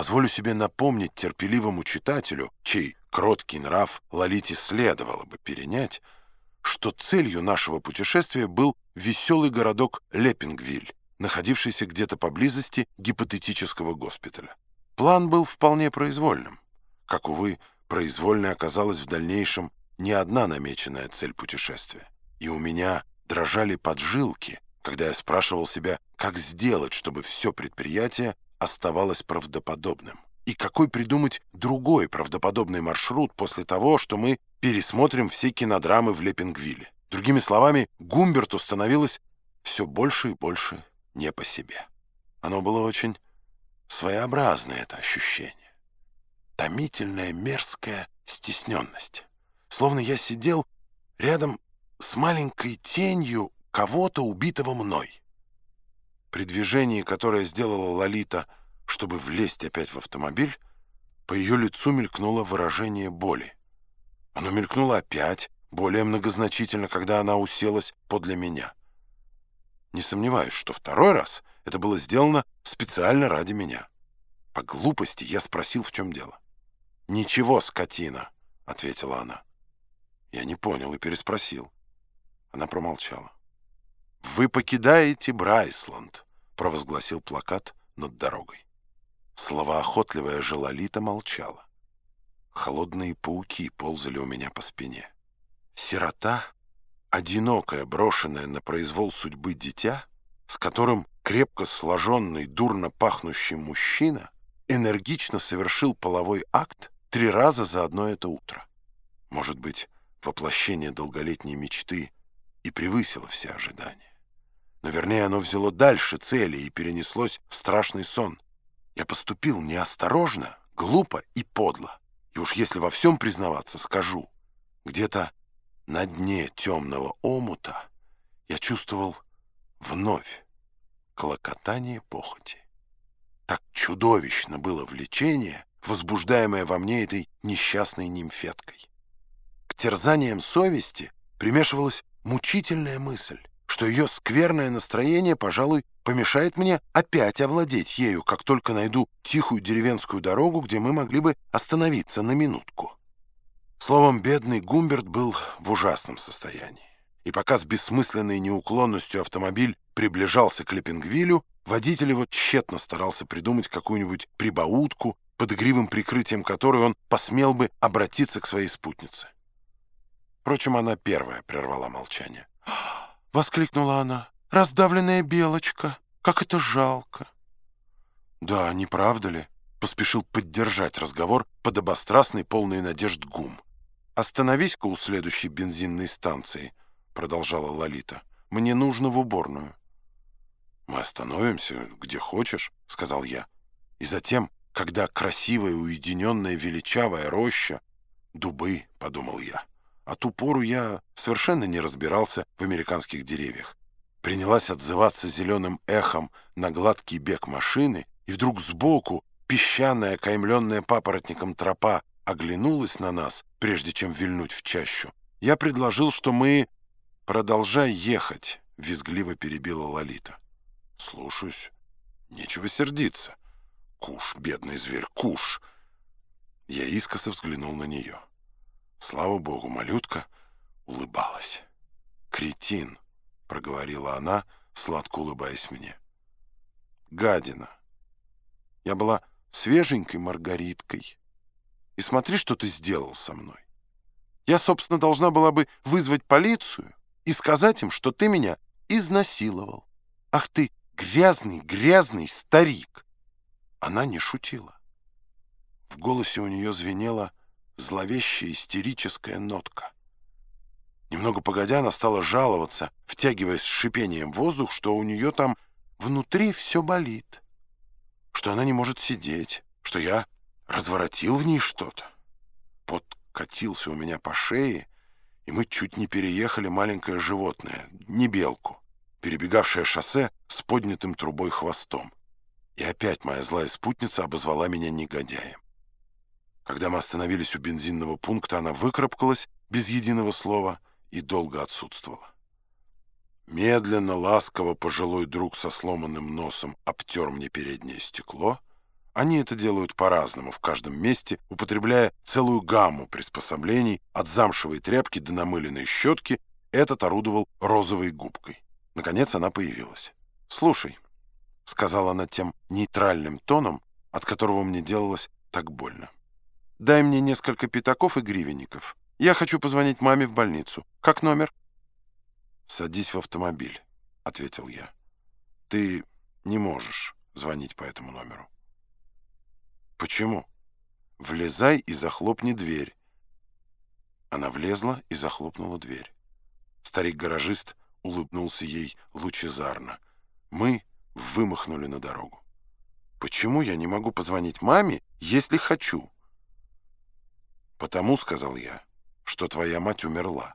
позволю себе напомнить терпеливому читателю, чей кроткий нрав Лолите следовало бы перенять, что целью нашего путешествия был веселый городок Леппингвиль, находившийся где-то поблизости гипотетического госпиталя. План был вполне произвольным. Как, увы, произвольной оказалась в дальнейшем не одна намеченная цель путешествия. И у меня дрожали поджилки, когда я спрашивал себя, как сделать, чтобы все предприятие оставалось правдоподобным. И какой придумать другой правдоподобный маршрут после того, что мы пересмотрим все кинодрамы в Лепингвилле. Другими словами, Гумберту становилось все больше и больше не по себе. Оно было очень своеобразное, это ощущение. Томительная, мерзкая стесненность. Словно я сидел рядом с маленькой тенью кого-то, убитого мной. При движении, которое сделала Лолита, чтобы влезть опять в автомобиль, по ее лицу мелькнуло выражение боли. Оно мелькнуло опять, более многозначительно, когда она уселась подле меня. Не сомневаюсь, что второй раз это было сделано специально ради меня. По глупости я спросил, в чем дело. «Ничего, скотина», — ответила она. Я не понял и переспросил. Она промолчала. «Вы покидаете Брайсланд», — провозгласил плакат над дорогой. Словоохотливая Желалита молчала. Холодные пауки ползали у меня по спине. Сирота, одинокая, брошенная на произвол судьбы дитя, с которым крепко сложенный, дурно пахнущий мужчина энергично совершил половой акт три раза за одно это утро. Может быть, воплощение долголетней мечты и превысило все ожидания. Но вернее оно взяло дальше цели и перенеслось в страшный сон. Я поступил неосторожно, глупо и подло. И уж если во всем признаваться, скажу, где-то на дне темного омута я чувствовал вновь колокотание похоти. Так чудовищно было влечение, возбуждаемое во мне этой несчастной нимфеткой. К терзаниям совести примешивалась мучительная мысль, что ее скверное настроение, пожалуй, помешает мне опять овладеть ею, как только найду тихую деревенскую дорогу, где мы могли бы остановиться на минутку. Словом, бедный Гумберт был в ужасном состоянии. И пока с бессмысленной неуклонностью автомобиль приближался к Лепингвилю, водитель его тщетно старался придумать какую-нибудь прибаутку, под игривым прикрытием которой он посмел бы обратиться к своей спутнице. Впрочем, она первая прервала молчание. — воскликнула она. «Раздавленная белочка! Как это жалко!» «Да, не правда ли?» — поспешил поддержать разговор подобострастный, полный надежд гум. «Остановись-ка у следующей бензинной станции», — продолжала Лолита. «Мне нужно в уборную». «Мы остановимся, где хочешь», — сказал я. И затем, когда красивая, уединенная, величавая роща... «Дубы», — подумал я. А ту пору я совершенно не разбирался в американских деревьях. Принялась отзываться зеленым эхом на гладкий бег машины, и вдруг сбоку песчаная, каймленная папоротником тропа оглянулась на нас, прежде чем вильнуть в чащу. Я предложил, что мы... «Продолжай ехать», — визгливо перебила Лолита. «Слушаюсь. Нечего сердиться. Куш, бедный зверь, куш!» Я искоса взглянул на нее. Слава богу, малютка улыбалась. «Кретин!» — проговорила она, сладко улыбаясь мне. «Гадина! Я была свеженькой Маргариткой. И смотри, что ты сделал со мной. Я, собственно, должна была бы вызвать полицию и сказать им, что ты меня изнасиловал. Ах ты, грязный, грязный старик!» Она не шутила. В голосе у нее звенело зловещая истерическая нотка. Немного погодя, она стала жаловаться, втягиваясь с шипением воздух, что у нее там внутри все болит, что она не может сидеть, что я разворотил в ней что-то. Пот катился у меня по шее, и мы чуть не переехали маленькое животное, не белку, перебегавшее шоссе с поднятым трубой хвостом. И опять моя злая спутница обозвала меня негодяем. Когда мы остановились у бензинного пункта, она выкарабкалась без единого слова и долго отсутствовала. Медленно, ласково пожилой друг со сломанным носом обтер мне переднее стекло, Они это делают по-разному, в каждом месте, употребляя целую гамму приспособлений, от замшевой тряпки до намыленной щетки, этот орудовал розовой губкой. Наконец она появилась. «Слушай», — сказала она тем нейтральным тоном, от которого мне делалось так больно. «Дай мне несколько пятаков и гривенников. Я хочу позвонить маме в больницу. Как номер?» «Садись в автомобиль», — ответил я. «Ты не можешь звонить по этому номеру». «Почему?» «Влезай и захлопни дверь». Она влезла и захлопнула дверь. Старик-гаражист улыбнулся ей лучезарно. Мы вымахнули на дорогу. «Почему я не могу позвонить маме, если хочу?» «Потому, — сказал я, — что твоя мать умерла».